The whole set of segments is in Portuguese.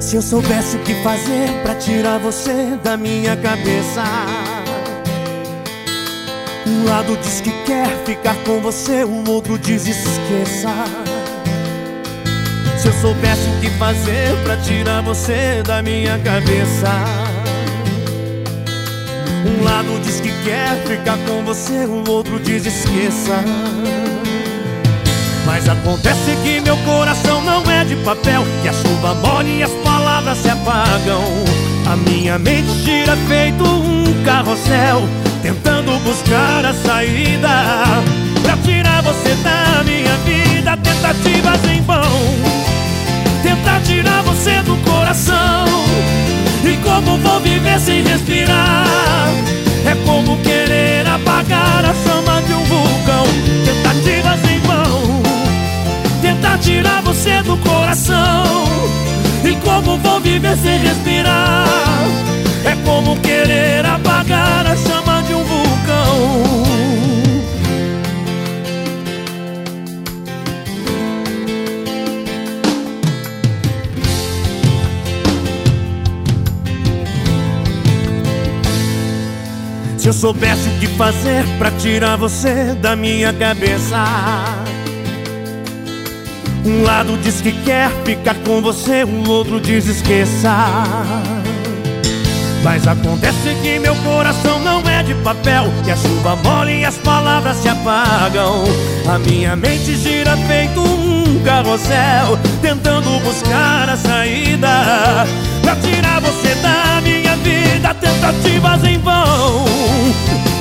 Se eu soubesse o que fazer pra tirar você da minha cabeça. Um lado diz que quer ficar com você, o outro diz esqueça Se eu soubesse o que fazer pra tirar você da minha cabeça. Um lado diz que quer ficar com você, o outro diz esqueça. Mas acontece que meu coração não é de papel Que a chuva mole e as palavras se apagam. A minha mente gira feito um carrossel Tentando buscar a saída viver sem respirar. É como querer apagar a chama de um vulcão. Se eu soubesse o que fazer pra tirar você da minha cabeça um lado diz que quer ficar com você, o outro diz esqueça. Mas acontece que meu coração não é de papel E a chuva mole e as palavras se apagam. A minha mente gira feito um carrossel Tentando buscar a saída. Pra tirar você da minha vida Tentativas em vão.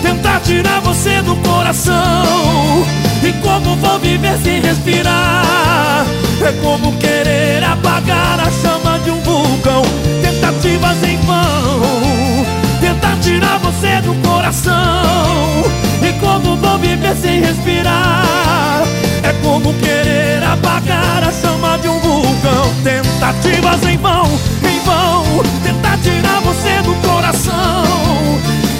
Tentar tirar você do coração. E como vou viver sem respirar sem respirar. É como querer apagar a chama de um vulcão. Tentativas em vão, em vão. Tentar tirar você do coração.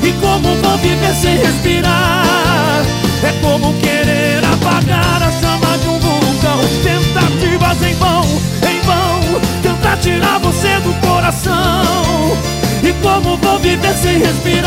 E como vou viver sem respirar? É como querer apagar a chama de um vulcão. Tentativas em vão, em vão. Tentar tirar você do coração. E como vou viver sem respirar